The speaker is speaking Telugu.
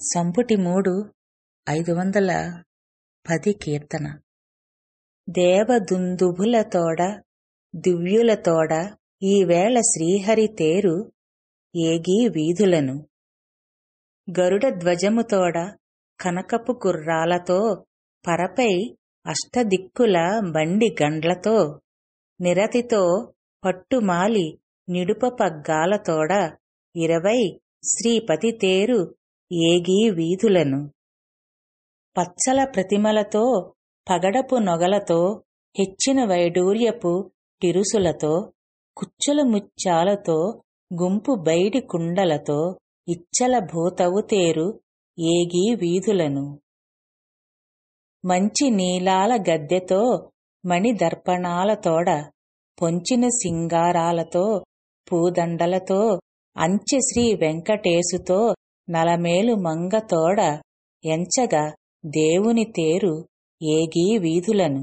సంపుటి మూడు ఐదు వందల పది కీర్తన. దేవదుందుభులతోడ దివ్యులతోడ ఈవేళ శ్రీహరి తేరు ఏగీ వీధులను. గరుడ ధ్వజముతోడ కనకపు గుర్రాలతో పరపై అష్టదిక్కుల బండి గండ్లతో నిరతితో పట్టుమాలి నిడుప పగ్గాలతోడ ఇరవై శ్రీపతి తేరు ఏగీ వీధులను. పచ్చల ప్రతిమలతో పగడపు నొగలతో హెచ్చిన వైడూర్యపు టిరుసులతో కుచ్చుల ముత్యాలతో గుంపు బయటి కుండలతో ఇచ్చల భూతవు తేరు ఏగీ వీధులను. మంచి నీలాల గద్దెతో మణి దర్పణాలతోడ పొంచిన సింగారాలతో పూదండలతో అంచె శ్రీ వెంకటేశుతో నలమేలు మంగతోడ ఎంచగా దేవుని తేరు ఏగీ వీధులను.